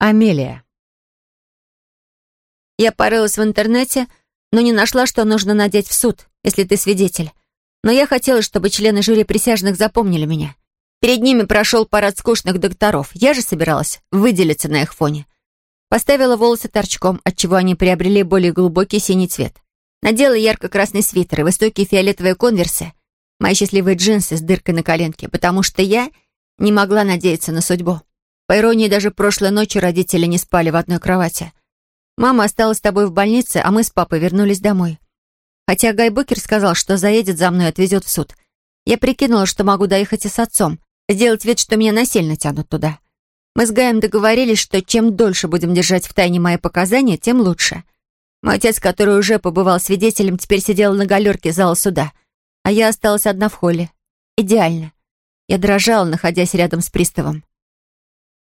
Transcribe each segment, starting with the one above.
Амелия. Я порылась в интернете, но не нашла, что нужно надеть в суд, если ты свидетель. Но я хотела, чтобы члены жюри присяжных запомнили меня. Перед ними прошел парад скучных докторов. Я же собиралась выделиться на их фоне. Поставила волосы торчком, отчего они приобрели более глубокий синий цвет. Надела ярко-красный свитер и высокие фиолетовые конверсы, мои счастливые джинсы с дыркой на коленке, потому что я не могла надеяться на судьбу. По иронии, даже прошлой ночью родители не спали в одной кровати. Мама осталась с тобой в больнице, а мы с папой вернулись домой. Хотя Гай Гайбукер сказал, что заедет за мной и отвезет в суд. Я прикинула, что могу доехать и с отцом, сделать вид, что меня насильно тянут туда. Мы с Гаем договорились, что чем дольше будем держать в тайне мои показания, тем лучше. Мой отец, который уже побывал свидетелем, теперь сидел на галерке зала суда, а я осталась одна в холле. Идеально. Я дрожала, находясь рядом с приставом.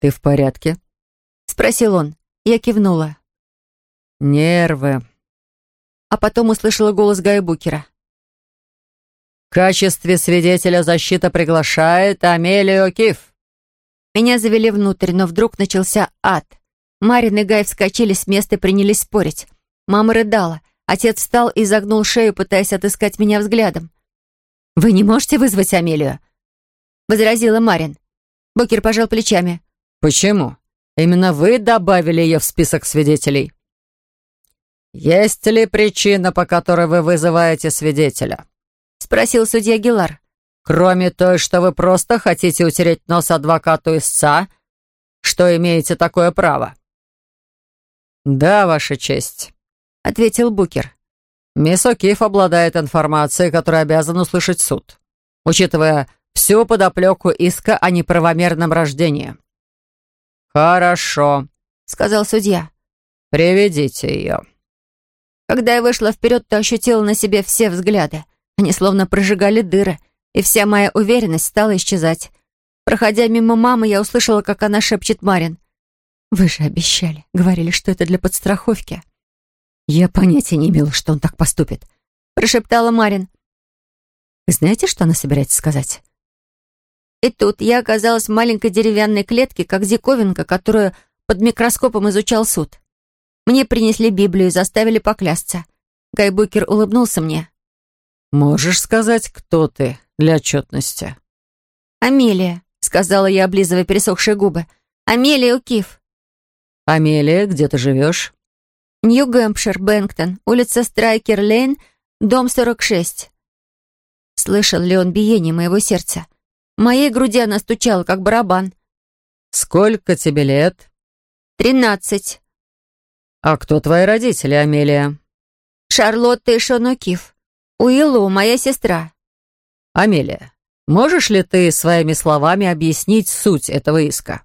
«Ты в порядке?» — спросил он. Я кивнула. «Нервы». А потом услышала голос Гая Букера. «В качестве свидетеля защита приглашает Амелию Киф». Меня завели внутрь, но вдруг начался ад. Марин и Гай вскочили с места и принялись спорить. Мама рыдала. Отец встал и загнул шею, пытаясь отыскать меня взглядом. «Вы не можете вызвать Амелию?» — возразила Марин. Букер пожал плечами. «Почему? Именно вы добавили ее в список свидетелей». «Есть ли причина, по которой вы вызываете свидетеля?» — спросил судья Гилар. «Кроме той, что вы просто хотите утереть нос адвокату истца, что имеете такое право». «Да, Ваша честь», — ответил Букер. «Мисс Окиф обладает информацией, которую обязан услышать суд, учитывая всю подоплеку иска о неправомерном рождении». «Хорошо», — сказал судья. «Приведите ее». Когда я вышла вперед, то ощутила на себе все взгляды. Они словно прожигали дыры, и вся моя уверенность стала исчезать. Проходя мимо мамы, я услышала, как она шепчет Марин. «Вы же обещали. Говорили, что это для подстраховки». «Я понятия не имела, что он так поступит», — прошептала Марин. «Вы знаете, что она собирается сказать?» И тут я оказалась в маленькой деревянной клетке, как диковинка, которую под микроскопом изучал суд. Мне принесли Библию и заставили поклясться. Гайбукер улыбнулся мне. «Можешь сказать, кто ты для отчетности?» «Амелия», — сказала я, облизывая пересохшие губы. «Амелия Укиф». «Амелия, где ты живешь?» «Нью-Гэмпшир, Бэнктон, улица Страйкер-Лейн, дом 46». Слышал ли он биение моего сердца? В моей груди оно стучало, как барабан. «Сколько тебе лет?» «Тринадцать». «А кто твои родители, Амелия?» «Шарлотта и Шон О'Кив. Уиллу, моя сестра». «Амелия, можешь ли ты своими словами объяснить суть этого иска?»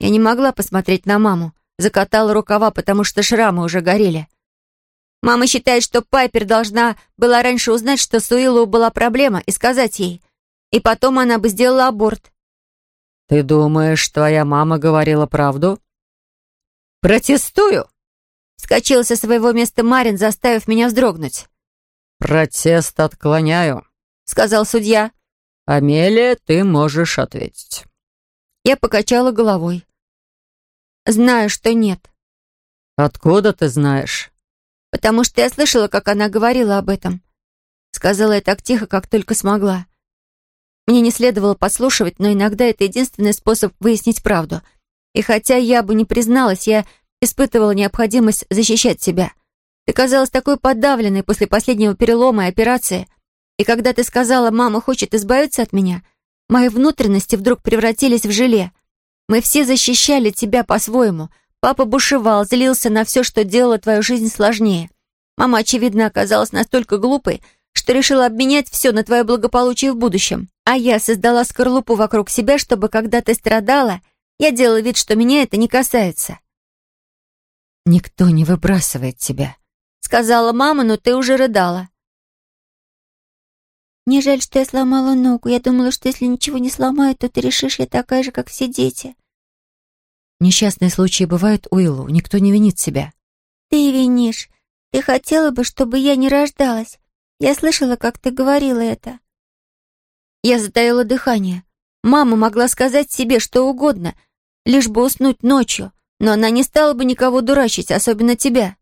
Я не могла посмотреть на маму. Закатала рукава, потому что шрамы уже горели. Мама считает, что Пайпер должна была раньше узнать, что с Уиллу была проблема, и сказать ей — и потом она бы сделала аборт. «Ты думаешь, твоя мама говорила правду?» «Протестую!» — вскочил со своего места Марин, заставив меня вздрогнуть. «Протест отклоняю», — сказал судья. «Амелия, ты можешь ответить». Я покачала головой. «Знаю, что нет». «Откуда ты знаешь?» «Потому что я слышала, как она говорила об этом». Сказала я так тихо, как только смогла. Мне не следовало подслушивать, но иногда это единственный способ выяснить правду. И хотя я бы не призналась, я испытывала необходимость защищать себя. Ты казалась такой подавленной после последнего перелома и операции. И когда ты сказала «мама хочет избавиться от меня», мои внутренности вдруг превратились в желе. Мы все защищали тебя по-своему. Папа бушевал, злился на все, что делало твою жизнь сложнее. Мама, очевидно, оказалась настолько глупой, что решил обменять все на твое благополучие в будущем. А я создала скорлупу вокруг себя, чтобы, когда ты страдала, я делала вид, что меня это не касается». «Никто не выбрасывает тебя», — сказала мама, но ты уже рыдала. «Мне жаль, что я сломала ногу. Я думала, что если ничего не сломаю, то ты решишь, я такая же, как все дети». «Несчастные случаи бывают, Уиллу. Никто не винит себя». «Ты винишь. Ты хотела бы, чтобы я не рождалась. Я слышала, как ты говорила это. Я затаила дыхание. Мама могла сказать себе что угодно, лишь бы уснуть ночью, но она не стала бы никого дурачить, особенно тебя.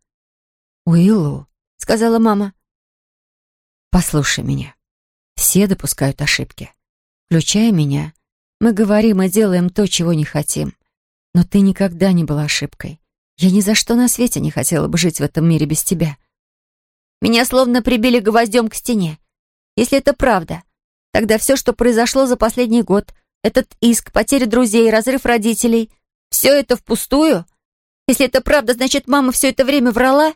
«Уиллоу», — сказала мама, — «послушай меня. Все допускают ошибки, включая меня. Мы говорим и делаем то, чего не хотим. Но ты никогда не была ошибкой. Я ни за что на свете не хотела бы жить в этом мире без тебя. Меня словно прибили гвоздем к стене. Если это правда, тогда все, что произошло за последний год, этот иск, потеря друзей, разрыв родителей, все это впустую? Если это правда, значит, мама все это время врала,